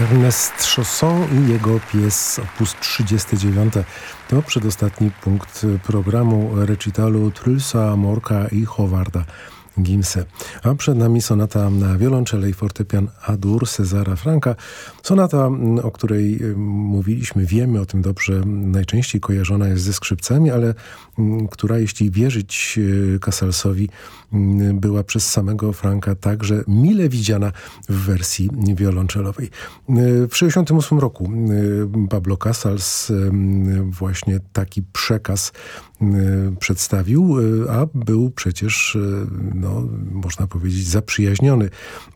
Ernest Chausson i jego pies opus 39. To przedostatni punkt programu recitalu Trulsa, Morka i Howarda. Gimse. A przed nami sonata na wiolonczele i fortepian Adur Cezara Franka. Sonata, o której mówiliśmy, wiemy o tym dobrze, najczęściej kojarzona jest ze skrzypcami, ale która, jeśli wierzyć e, Casalsowi, była przez samego Franka także mile widziana w wersji wiolonczelowej. E, w 1968 roku e, Pablo Casals właśnie taki przekaz przedstawił, a był przecież, no, można powiedzieć, zaprzyjaźniony,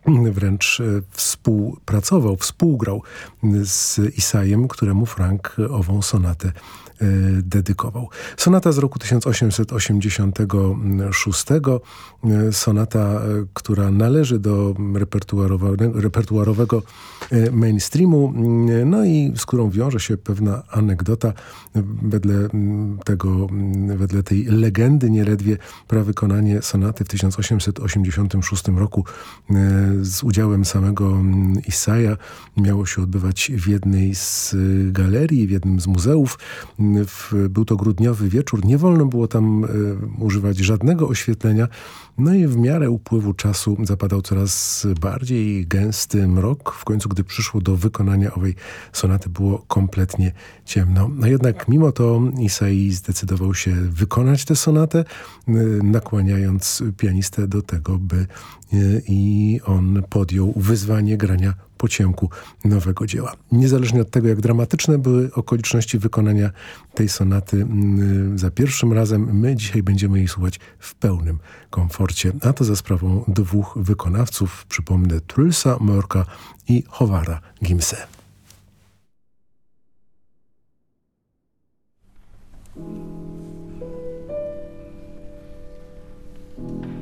wręcz współpracował, współgrał z Isajem, któremu Frank ową sonatę dedykował. Sonata z roku 1886, e, sonata, e, która należy do repertuarowego, mainstreamu, no i z którą wiąże się pewna anegdota wedle tego, wedle tej legendy nieledwie prawykonanie sonaty w 1886 roku z udziałem samego Isaia miało się odbywać w jednej z galerii, w jednym z muzeów w, był to grudniowy wieczór, nie wolno było tam y, używać żadnego oświetlenia, no i w miarę upływu czasu zapadał coraz bardziej gęsty mrok. W końcu, gdy przyszło do wykonania owej sonaty, było kompletnie ciemno. No jednak mimo to Isai zdecydował się wykonać tę sonatę, y, nakłaniając pianistę do tego, by y, i on podjął wyzwanie grania po ciemku nowego dzieła. Niezależnie od tego, jak dramatyczne były okoliczności wykonania tej sonaty mm, za pierwszym razem, my dzisiaj będziemy jej słuchać w pełnym komforcie, Frankfurcie, a to za sprawą dwóch wykonawców, przypomnę Trulsa Morka i Howara Gimse. thank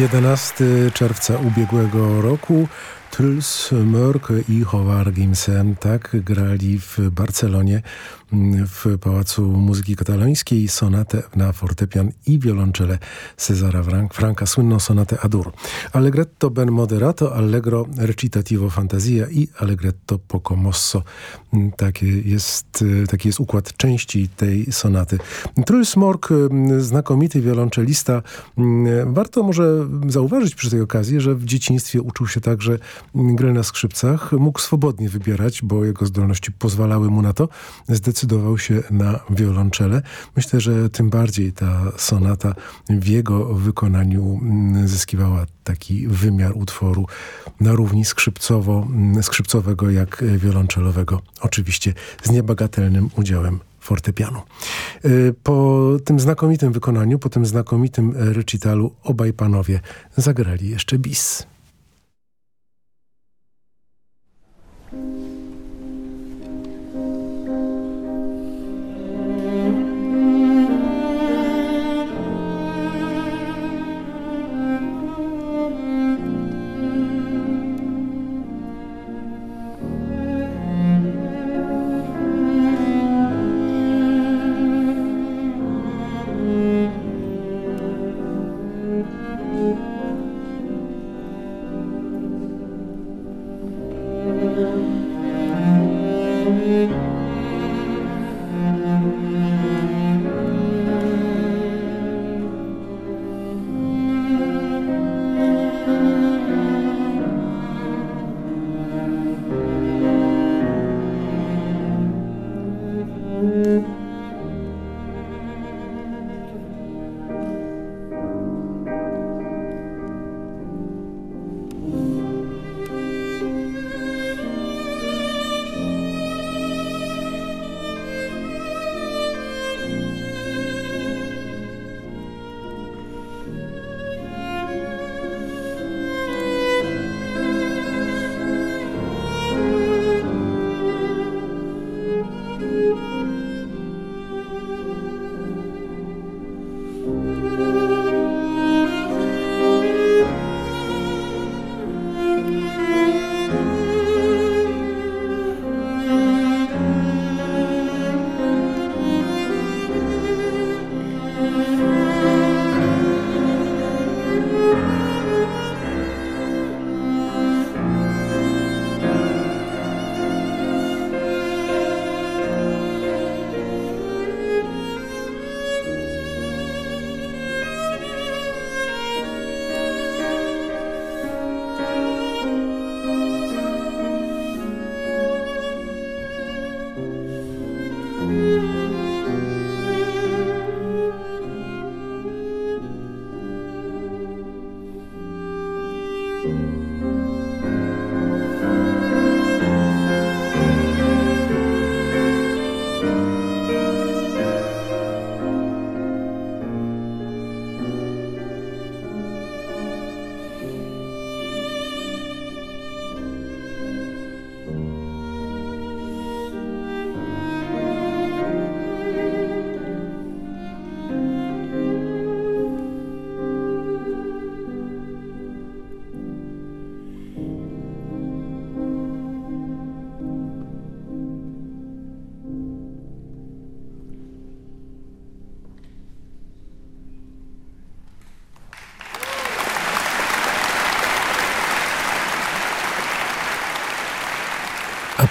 11 czerwca ubiegłego roku Truls Mörk i Howard Gimsen tak grali w Barcelonie w Pałacu Muzyki Katalońskiej sonatę na fortepian i wiolonczele Cezara Franka, słynną sonatę Adur. Allegretto ben moderato, allegro recitativo fantasia i allegretto poco mosso. Taki jest, taki jest układ części tej sonaty. Truls Mork, znakomity wiolonczelista. Warto może zauważyć przy tej okazji, że w dzieciństwie uczył się także gry na skrzypcach. Mógł swobodnie wybierać, bo jego zdolności pozwalały mu na to. Zdecydowanie zdecydował się na wiolonczele. Myślę, że tym bardziej ta sonata w jego wykonaniu mm, zyskiwała taki wymiar utworu na równi skrzypcowo, mm, skrzypcowego jak wiolonczelowego. Oczywiście z niebagatelnym udziałem fortepianu. Y, po tym znakomitym wykonaniu, po tym znakomitym recitalu obaj panowie zagrali jeszcze bis.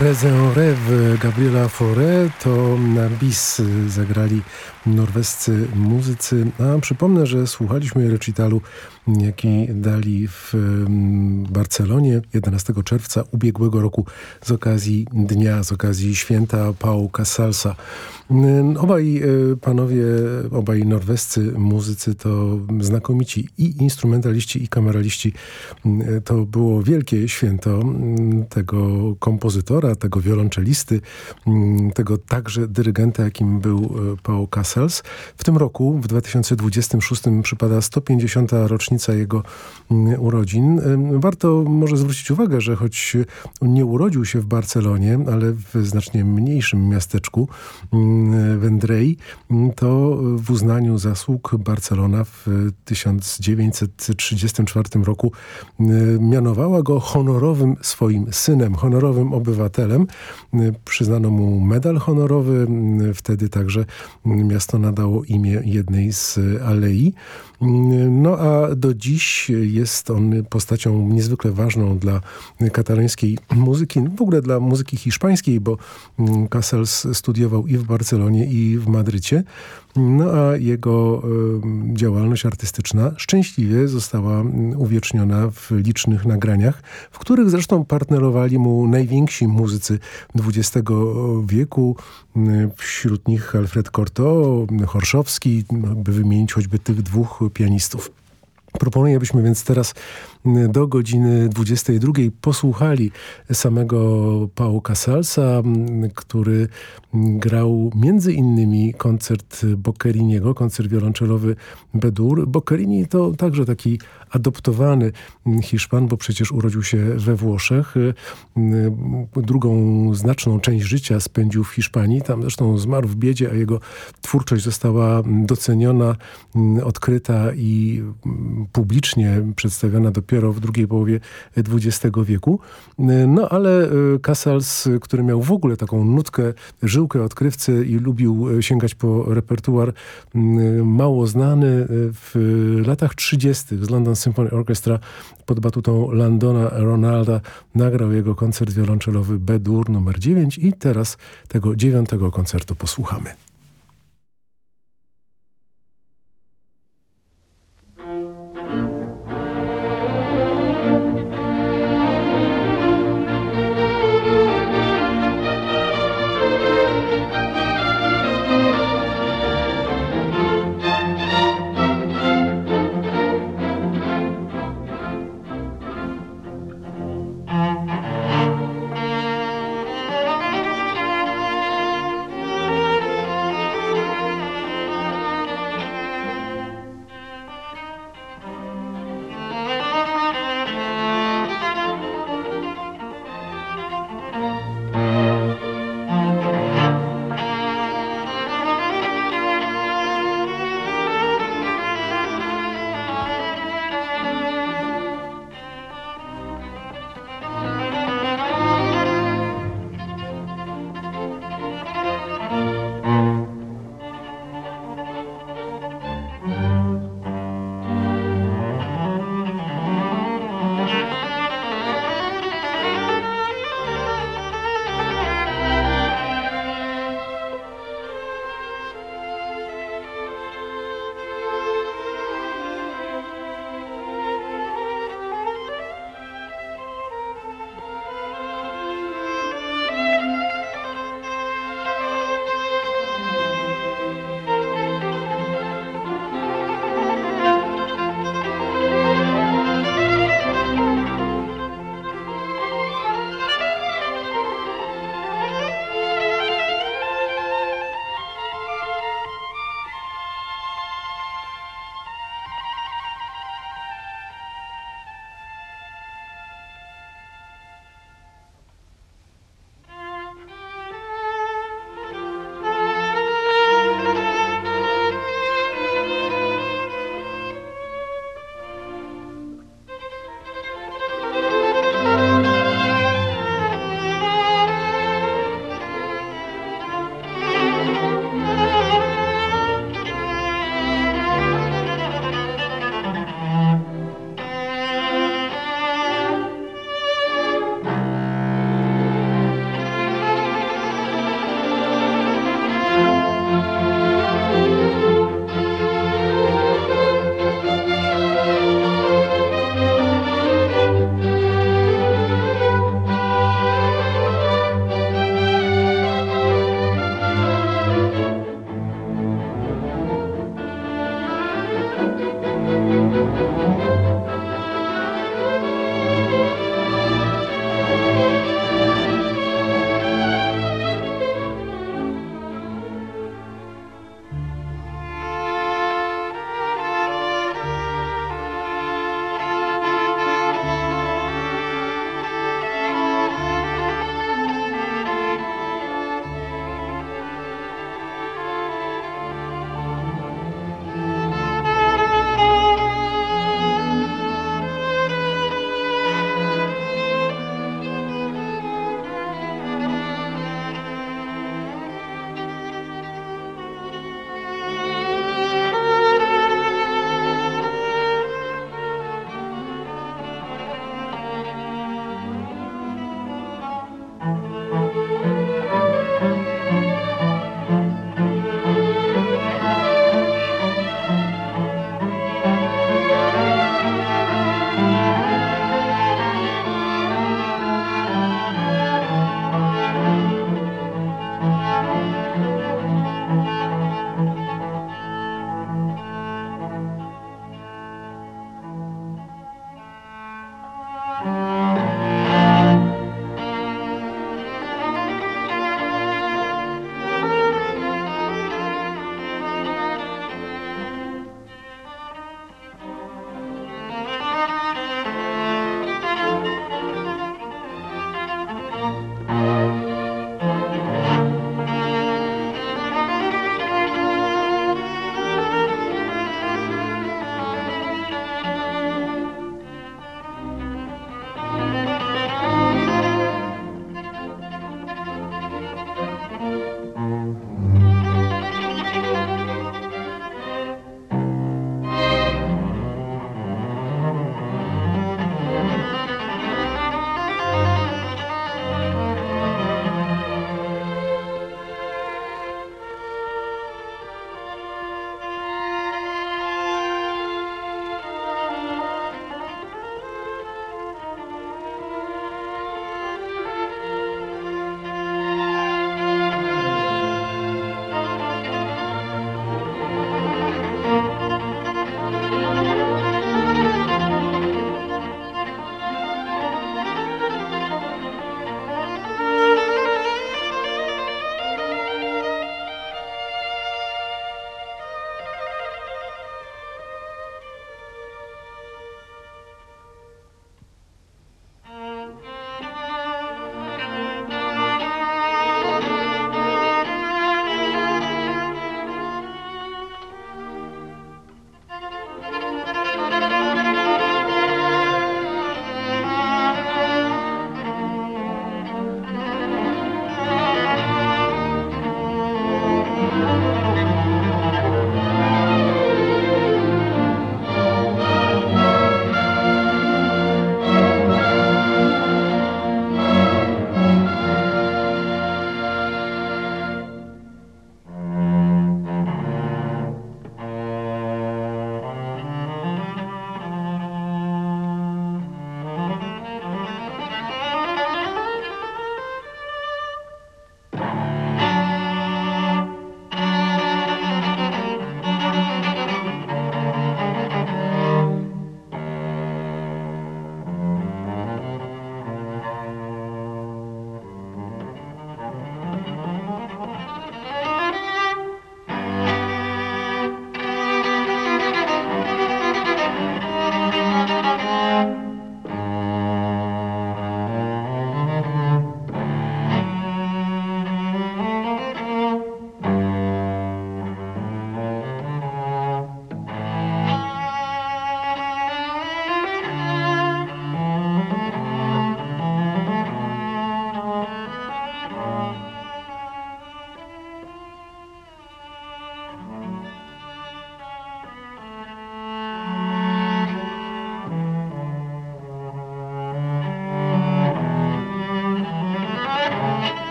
Rêve Gabriela Fauré to na bis zagrali norwescy muzycy. A przypomnę, że słuchaliśmy recitalu, jaki dali w Barcelonie 11 czerwca ubiegłego roku z okazji dnia, z okazji święta Pau Casalsa. Obaj e, panowie, obaj norwescy muzycy to znakomici i instrumentaliści, i kameraliści. To było wielkie święto tego kompozytora tego wiolonczelisty, mm, tego także dyrygenta, jakim był e, Paul Cassels. W tym roku, w 2026 przypada 150. rocznica jego mm, urodzin. Warto może zwrócić uwagę, że choć nie urodził się w Barcelonie, ale w znacznie mniejszym miasteczku Vendrei, to w uznaniu zasług Barcelona w 1934 roku mianowała go honorowym swoim synem, honorowym obywatelem. Przyznano mu medal honorowy. Wtedy także miasto nadało imię jednej z alei. No a do dziś jest on postacią niezwykle ważną dla katalońskiej muzyki, w ogóle dla muzyki hiszpańskiej, bo Casals studiował i w Barcelonie, i w Madrycie. No a jego działalność artystyczna szczęśliwie została uwieczniona w licznych nagraniach, w których zresztą partnerowali mu najwięksi muzycy XX wieku. Wśród nich Alfred Cortot, Horszowski, by wymienić choćby tych dwóch pianistów. Proponuję, abyśmy więc teraz do godziny 22 posłuchali samego Pau Casalsa, który grał między innymi koncert Boccheriniego, koncert wiolonczelowy Bedur. Boccherini to także taki adoptowany Hiszpan, bo przecież urodził się we Włoszech. Drugą znaczną część życia spędził w Hiszpanii. Tam zresztą zmarł w biedzie, a jego twórczość została doceniona, odkryta i publicznie przedstawiona dopiero w drugiej połowie XX wieku. No ale Casals, który miał w ogóle taką nutkę, żyłkę odkrywcy i lubił sięgać po repertuar mało znany w latach 30. z London Symphony Orchestra pod batutą Landona Ronalda nagrał jego koncert wiolonczelowy B-dur numer 9 i teraz tego dziewiątego koncertu posłuchamy.